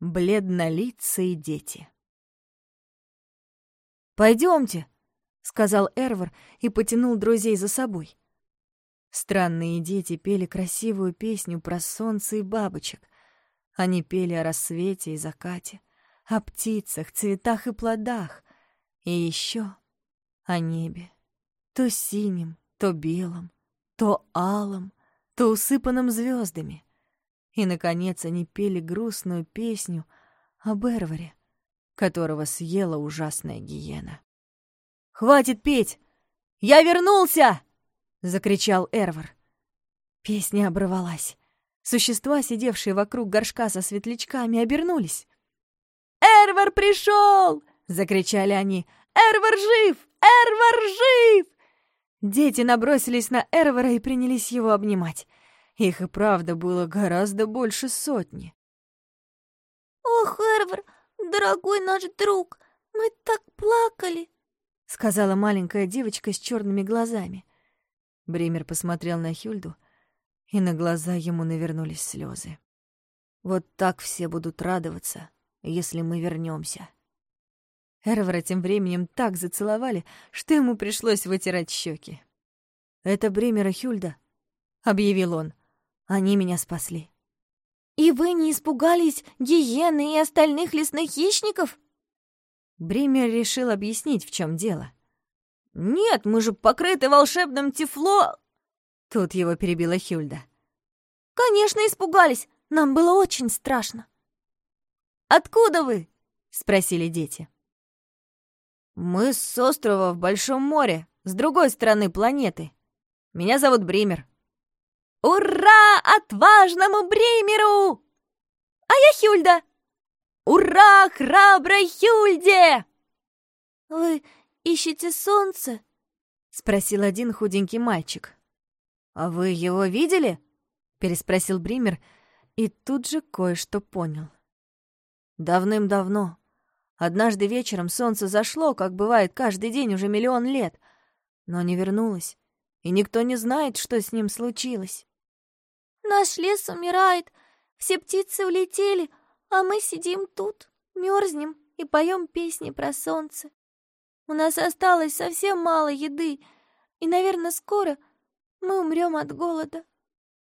Бледнолицые дети. Пойдемте, сказал Эрвар и потянул друзей за собой. Странные дети пели красивую песню про солнце и бабочек. Они пели о рассвете и закате, о птицах, цветах и плодах, и еще о небе, то синим, то белым, то алым, то усыпанным звездами. И, наконец, они пели грустную песню об Эрваре, которого съела ужасная гиена. «Хватит петь! Я вернулся!» — закричал Эрвар. Песня оборвалась. Существа, сидевшие вокруг горшка со светлячками, обернулись. «Эрвар пришел!» — закричали они. «Эрвар жив! Эрвар жив!» Дети набросились на Эрвара и принялись его обнимать. Их и правда было гораздо больше сотни. «Ох, Эрвар, дорогой наш друг, мы так плакали!» — сказала маленькая девочка с черными глазами. Бремер посмотрел на Хюльду, и на глаза ему навернулись слезы. «Вот так все будут радоваться, если мы вернемся. Эрвара тем временем так зацеловали, что ему пришлось вытирать щеки. «Это Бремер и Хюльда», — объявил он. Они меня спасли. И вы не испугались гиены и остальных лесных хищников? Бример решил объяснить, в чем дело. «Нет, мы же покрыты волшебным тефло...» Тут его перебила Хюльда. «Конечно, испугались. Нам было очень страшно». «Откуда вы?» — спросили дети. «Мы с острова в Большом море, с другой стороны планеты. Меня зовут Бример. «Ура отважному Бримеру!» «А я Хюльда!» «Ура храброй Хюльде!» «Вы ищете солнце?» — спросил один худенький мальчик. «А вы его видели?» — переспросил Бример и тут же кое-что понял. Давным-давно. Однажды вечером солнце зашло, как бывает каждый день уже миллион лет, но не вернулось, и никто не знает, что с ним случилось. Наш лес умирает, все птицы улетели, а мы сидим тут, мерзнем и поем песни про солнце. У нас осталось совсем мало еды, и, наверное, скоро мы умрем от голода.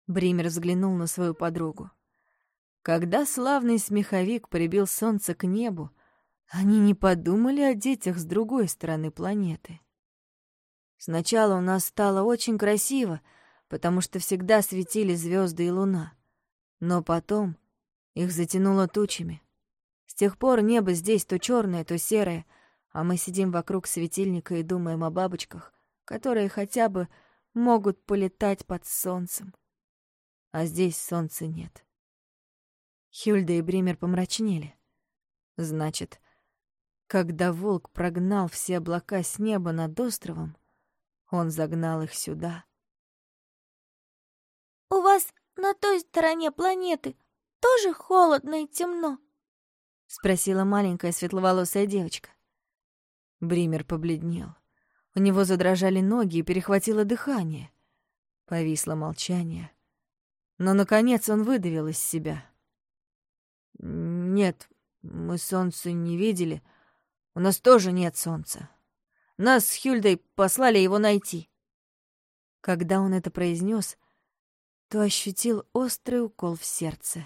Бример взглянул на свою подругу. Когда славный смеховик прибил солнце к небу, они не подумали о детях с другой стороны планеты. Сначала у нас стало очень красиво, потому что всегда светили звезды и луна. Но потом их затянуло тучами. С тех пор небо здесь то черное, то серое, а мы сидим вокруг светильника и думаем о бабочках, которые хотя бы могут полетать под солнцем. А здесь солнца нет. Хюльда и Бример помрачнели. Значит, когда волк прогнал все облака с неба над островом, он загнал их сюда — «У вас на той стороне планеты тоже холодно и темно?» — спросила маленькая светловолосая девочка. Бример побледнел. У него задрожали ноги и перехватило дыхание. Повисло молчание. Но, наконец, он выдавил из себя. «Нет, мы солнца не видели. У нас тоже нет солнца. Нас с Хюльдой послали его найти». Когда он это произнес, то ощутил острый укол в сердце.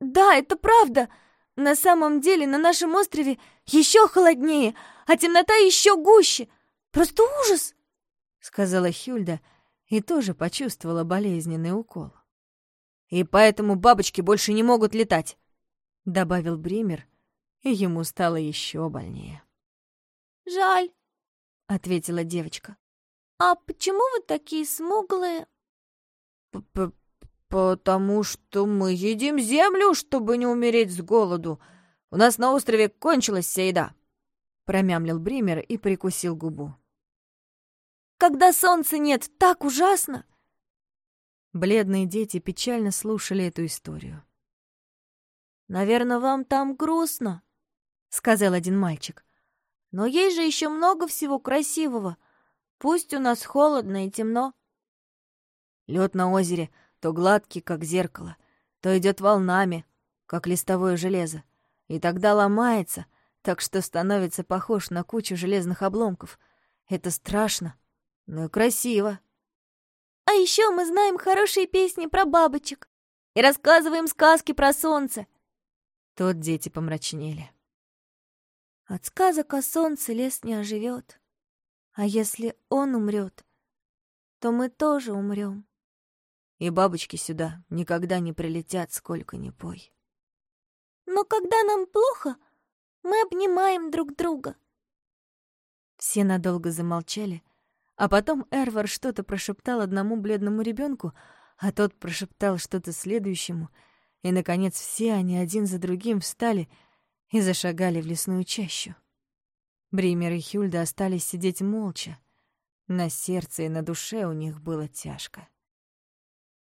«Да, это правда! На самом деле на нашем острове еще холоднее, а темнота еще гуще! Просто ужас!» — сказала Хюльда и тоже почувствовала болезненный укол. «И поэтому бабочки больше не могут летать», — добавил Бример, и ему стало еще больнее. «Жаль», — ответила девочка. «А почему вы такие смуглые?» П «Потому что мы едим землю, чтобы не умереть с голоду. У нас на острове кончилась вся еда», — промямлил Бример и прикусил губу. «Когда солнца нет, так ужасно!» Бледные дети печально слушали эту историю. «Наверное, вам там грустно», — сказал один мальчик. «Но есть же еще много всего красивого. Пусть у нас холодно и темно, Лед на озере то гладкий, как зеркало, то идет волнами, как листовое железо, и тогда ломается, так что становится похож на кучу железных обломков. Это страшно, но и красиво. А еще мы знаем хорошие песни про бабочек и рассказываем сказки про солнце. Тут дети помрачнели. От сказок о солнце лес не оживет. А если он умрет, то мы тоже умрем. И бабочки сюда никогда не прилетят, сколько ни пой. Но когда нам плохо, мы обнимаем друг друга. Все надолго замолчали, а потом Эрвар что-то прошептал одному бледному ребенку, а тот прошептал что-то следующему, и, наконец, все они один за другим встали и зашагали в лесную чащу. Бример и Хюльда остались сидеть молча. На сердце и на душе у них было тяжко.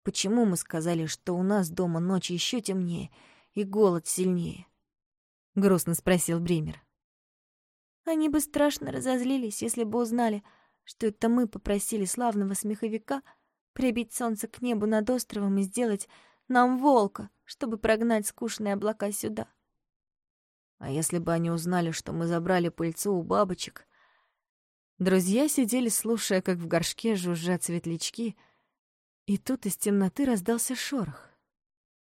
Почему мы сказали, что у нас дома ночи еще темнее и голод сильнее? Грустно спросил Бример. Они бы страшно разозлились, если бы узнали, что это мы попросили славного смеховика прибить солнце к небу над островом и сделать нам волка, чтобы прогнать скучные облака сюда. А если бы они узнали, что мы забрали пыльцу у бабочек? Друзья сидели, слушая, как в горшке жужжат светлячки, и тут из темноты раздался шорох.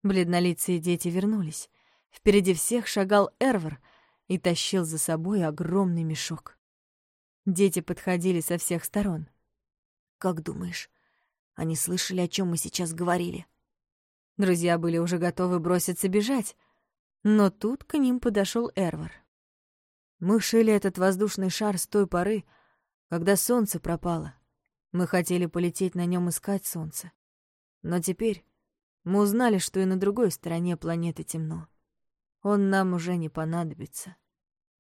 Бледнолицые дети вернулись. Впереди всех шагал Эрвор и тащил за собой огромный мешок. Дети подходили со всех сторон. «Как думаешь, они слышали, о чем мы сейчас говорили?» Друзья были уже готовы броситься бежать, но тут к ним подошел Эрвар. Мы шили этот воздушный шар с той поры, когда солнце пропало. Мы хотели полететь на нем искать солнце. Но теперь мы узнали, что и на другой стороне планеты темно. Он нам уже не понадобится.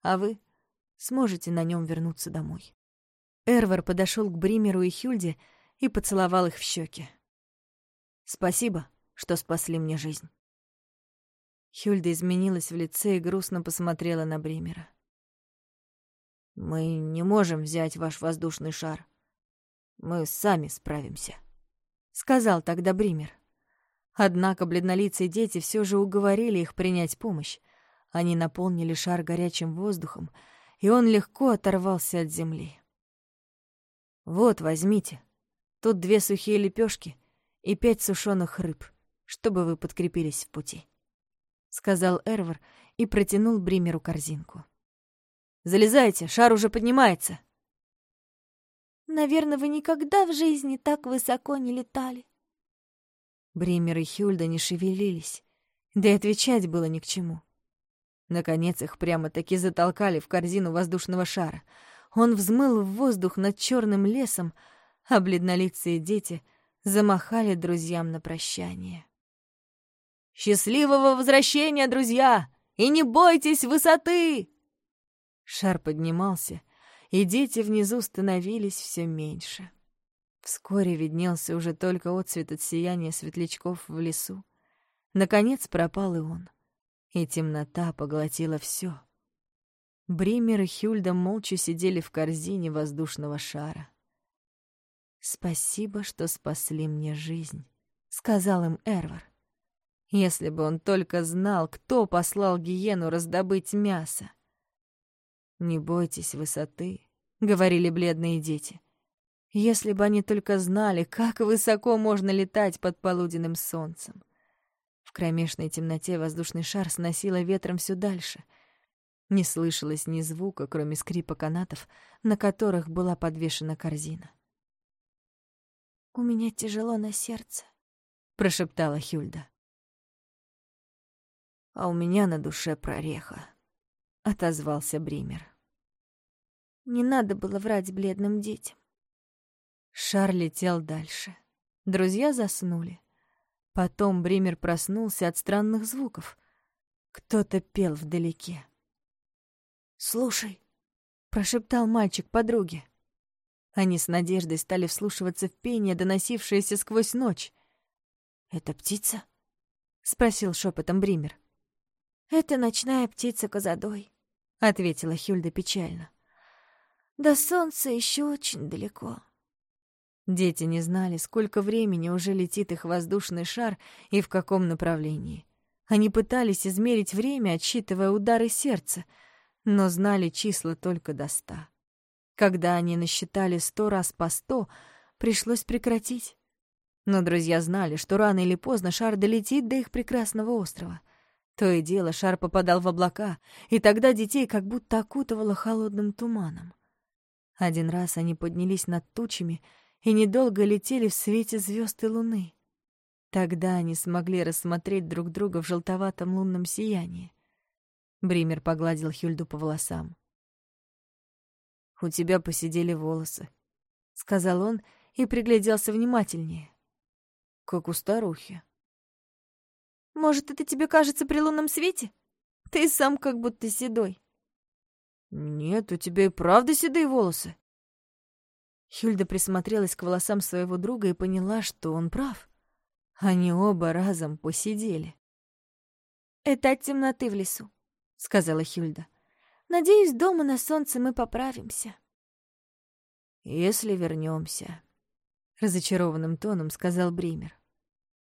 А вы сможете на нем вернуться домой. Эрвар подошел к Бримеру и Хюльде и поцеловал их в щеки. Спасибо, что спасли мне жизнь. Хюльда изменилась в лице и грустно посмотрела на Бримера. «Мы не можем взять ваш воздушный шар. Мы сами справимся», — сказал тогда Бример. Однако бледнолицые дети все же уговорили их принять помощь. Они наполнили шар горячим воздухом, и он легко оторвался от земли. «Вот, возьмите. Тут две сухие лепешки и пять сушеных рыб, чтобы вы подкрепились в пути» сказал Эрвар и протянул Бримеру корзинку. Залезайте, шар уже поднимается. Наверное, вы никогда в жизни так высоко не летали. Бример и Хюльда не шевелились, да и отвечать было ни к чему. Наконец их прямо-таки затолкали в корзину воздушного шара. Он взмыл в воздух над черным лесом, а бледнолицые дети замахали друзьям на прощание. Счастливого возвращения, друзья! И не бойтесь высоты!» Шар поднимался, и дети внизу становились все меньше. Вскоре виднелся уже только отцвет от сияния светлячков в лесу. Наконец пропал и он, и темнота поглотила все. Бример и Хюльда молча сидели в корзине воздушного шара. «Спасибо, что спасли мне жизнь», — сказал им Эрвар. Если бы он только знал, кто послал гиену раздобыть мясо. «Не бойтесь высоты», — говорили бледные дети. Если бы они только знали, как высоко можно летать под полуденным солнцем. В кромешной темноте воздушный шар сносило ветром все дальше. Не слышалось ни звука, кроме скрипа канатов, на которых была подвешена корзина. «У меня тяжело на сердце», — прошептала Хюльда а у меня на душе прореха», — отозвался Бример. «Не надо было врать бледным детям». Шар летел дальше. Друзья заснули. Потом Бример проснулся от странных звуков. Кто-то пел вдалеке. «Слушай», — прошептал мальчик подруге. Они с надеждой стали вслушиваться в пение, доносившееся сквозь ночь. «Это птица?» — спросил шепотом Бример. «Это ночная птица Козадой», — ответила Хюльда печально. «До солнца еще очень далеко». Дети не знали, сколько времени уже летит их воздушный шар и в каком направлении. Они пытались измерить время, отсчитывая удары сердца, но знали числа только до ста. Когда они насчитали сто раз по сто, пришлось прекратить. Но друзья знали, что рано или поздно шар долетит до их прекрасного острова. То и дело шар попадал в облака, и тогда детей как будто окутывало холодным туманом. Один раз они поднялись над тучами и недолго летели в свете звезд и луны. Тогда они смогли рассмотреть друг друга в желтоватом лунном сиянии. Бример погладил Хюльду по волосам. «У тебя посидели волосы», — сказал он и пригляделся внимательнее. «Как у старухи». «Может, это тебе кажется при лунном свете? Ты сам как будто седой». «Нет, у тебя и правда седые волосы». Хюльда присмотрелась к волосам своего друга и поняла, что он прав. Они оба разом посидели. «Это от темноты в лесу», — сказала Хюльда. «Надеюсь, дома на солнце мы поправимся». «Если вернемся, разочарованным тоном сказал Бример.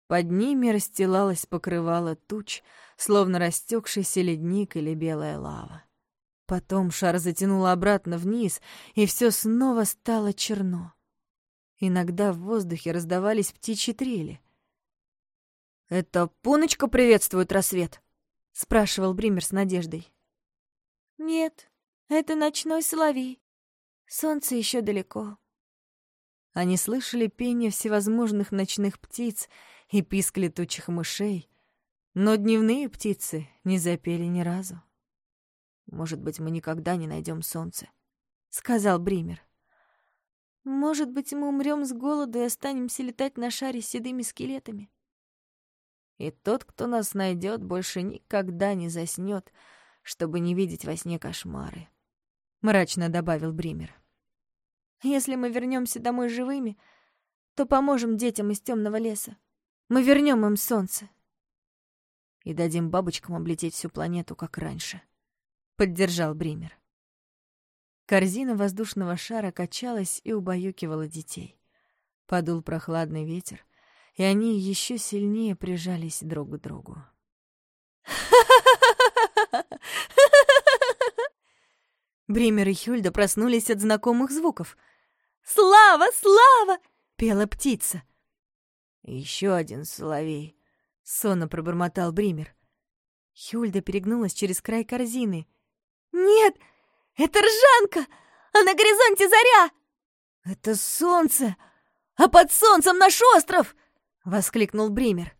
Под ними расстилалось покрывало туч, словно растекшийся ледник или белая лава. Потом шар затянуло обратно вниз, и все снова стало черно. Иногда в воздухе раздавались птичьи трели. «Это Пуночка приветствует рассвет?» — спрашивал Бример с надеждой. «Нет, это ночной соловей. Солнце еще далеко». Они слышали пение всевозможных ночных птиц и писк летучих мышей, но дневные птицы не запели ни разу. «Может быть, мы никогда не найдем солнце», — сказал Бример. «Может быть, мы умрем с голоду и останемся летать на шаре с седыми скелетами?» И тот, кто нас найдет, больше никогда не заснет, чтобы не видеть во сне кошмары. Мрачно добавил Бример. Если мы вернемся домой живыми, то поможем детям из темного леса. Мы вернем им солнце. И дадим бабочкам облететь всю планету, как раньше. Поддержал Бример. Корзина воздушного шара качалась и убаюкивала детей. Подул прохладный ветер, и они еще сильнее прижались друг к другу. Бример и Хюльда проснулись от знакомых звуков. «Слава, слава!» — пела птица. Еще один соловей. Сонно пробормотал Бример. Хюльда перегнулась через край корзины. «Нет, это ржанка! А на горизонте заря!» «Это солнце! А под солнцем наш остров!» — воскликнул Бример.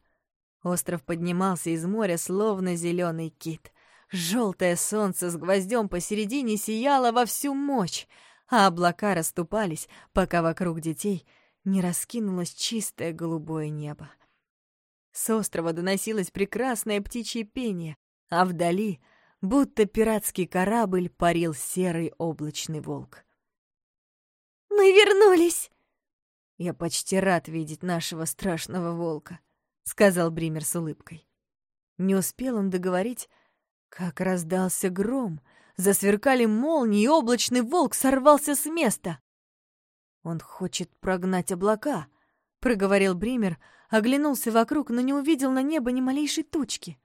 Остров поднимался из моря, словно зеленый кит. Желтое солнце с гвоздем посередине сияло во всю мощь, а облака расступались, пока вокруг детей не раскинулось чистое голубое небо. С острова доносилось прекрасное птичье пение, а вдали, будто пиратский корабль, парил серый облачный волк. «Мы вернулись!» «Я почти рад видеть нашего страшного волка», — сказал Бример с улыбкой. Не успел он договорить, как раздался гром, засверкали молнии, и облачный волк сорвался с места. «Он хочет прогнать облака», — проговорил Бример, оглянулся вокруг, но не увидел на небо ни малейшей тучки.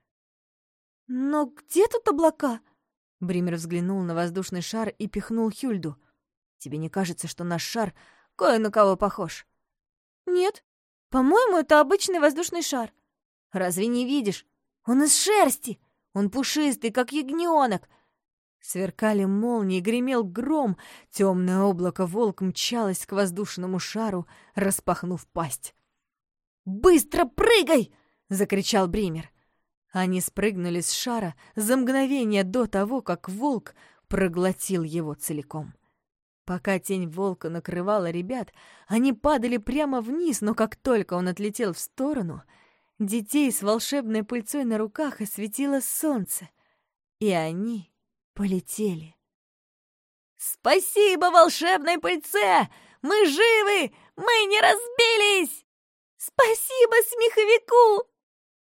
«Но где тут облака?» Бример взглянул на воздушный шар и пихнул Хюльду. «Тебе не кажется, что наш шар Кое на кого похож?» «Нет. По-моему, это обычный воздушный шар». «Разве не видишь? Он из шерсти. Он пушистый, как ягненок. Сверкали молнии, гремел гром. Темное облако волк мчалось к воздушному шару, распахнув пасть. «Быстро прыгай!» — закричал Бример. Они спрыгнули с шара за мгновение до того, как волк проглотил его целиком. Пока тень волка накрывала ребят, они падали прямо вниз, но как только он отлетел в сторону, детей с волшебной пыльцой на руках осветило солнце, и они полетели. «Спасибо волшебной пыльце! Мы живы! Мы не разбились! Спасибо смеховику!»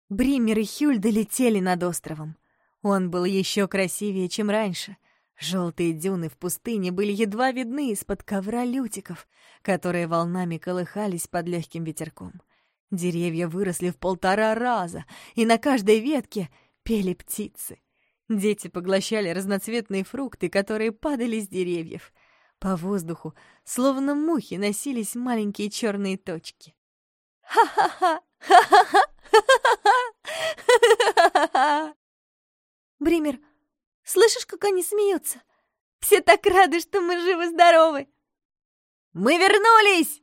Бример и Хюль долетели над островом. Он был еще красивее, чем раньше — Желтые дюны в пустыне были едва видны из-под ковра лютиков, которые волнами колыхались под легким ветерком. Деревья выросли в полтора раза, и на каждой ветке пели птицы. Дети поглощали разноцветные фрукты, которые падали с деревьев. По воздуху, словно мухи, носились маленькие черные точки. «Ха-ха-ха! Ха-ха-ха! Ха-ха-ха! Бример, слышишь, как они смеются? Все так рады, что мы живы-здоровы!» «Мы вернулись!»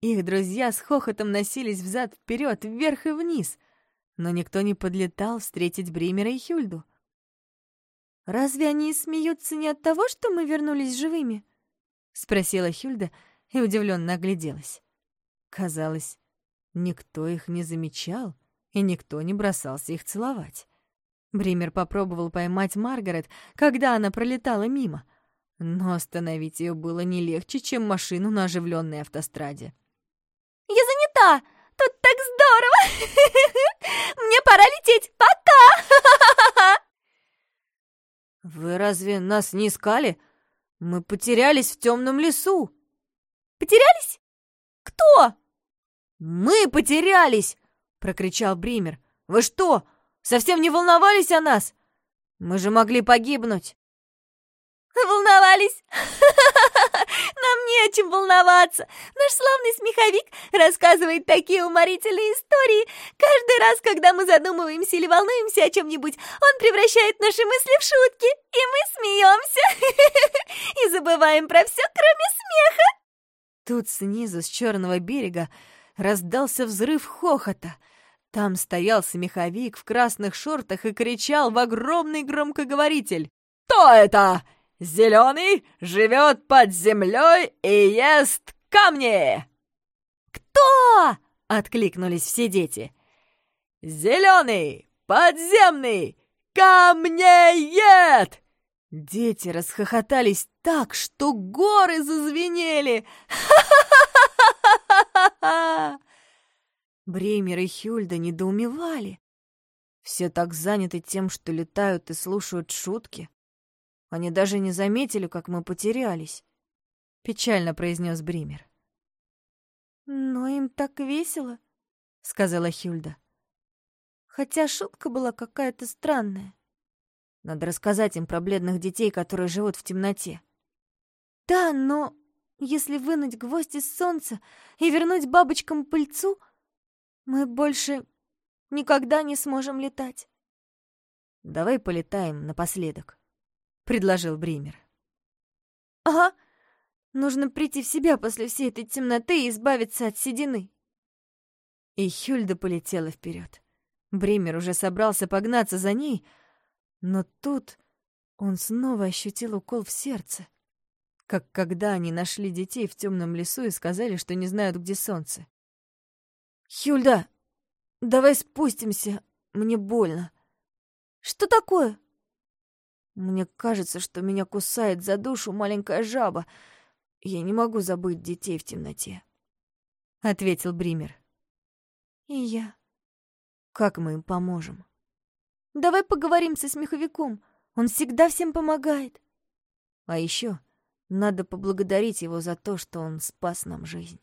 Их друзья с хохотом носились взад-вперед, вверх и вниз, но никто не подлетал встретить Бримера и Хюльду. «Разве они смеются не от того, что мы вернулись живыми?» — спросила Хюльда и удивленно огляделась. Казалось, никто их не замечал, и никто не бросался их целовать. Бример попробовал поймать Маргарет, когда она пролетала мимо, но остановить ее было не легче, чем машину на оживленной автостраде. «Я занята! Тут так здорово! Мне пора лететь! Пока!» «Вы разве нас не искали? Мы потерялись в темном лесу!» «Потерялись? Кто?» «Мы потерялись!» — прокричал Бример. «Вы что, совсем не волновались о нас? Мы же могли погибнуть!» Волновались? Нам не о чем волноваться. Наш славный смеховик рассказывает такие уморительные истории. Каждый раз, когда мы задумываемся или волнуемся о чем-нибудь, он превращает наши мысли в шутки, и мы смеемся. И забываем про все, кроме смеха. Тут снизу, с черного берега, раздался взрыв хохота. Там стоял смеховик в красных шортах и кричал в огромный громкоговоритель. «Кто это? Зеленый живет под землей и ест камни!» «Кто?» — откликнулись все дети. «Зеленый, подземный, камнеед!» Дети расхохотались так, что горы зазвенели. Ха-ха-ха-ха-ха! Бремер и Хюльда недоумевали. Все так заняты тем, что летают и слушают шутки, они даже не заметили, как мы потерялись», — печально произнес Бример. «Но им так весело», — сказала Хюльда. «Хотя шутка была какая-то странная». «Надо рассказать им про бледных детей, которые живут в темноте». «Да, но если вынуть гвоздь из солнца и вернуть бабочкам пыльцу, мы больше никогда не сможем летать». «Давай полетаем напоследок», предложил Бример. «Ага, нужно прийти в себя после всей этой темноты и избавиться от седины». И Хюльда полетела вперед. Бример уже собрался погнаться за ней, но тут он снова ощутил укол в сердце, как когда они нашли детей в темном лесу и сказали, что не знают, где солнце. «Хюльда, давай спустимся, мне больно». «Что такое?» Мне кажется, что меня кусает за душу маленькая жаба. Я не могу забыть детей в темноте. Ответил Бример. И я. Как мы им поможем? Давай поговорим со смеховиком. Он всегда всем помогает. А еще надо поблагодарить его за то, что он спас нам жизнь.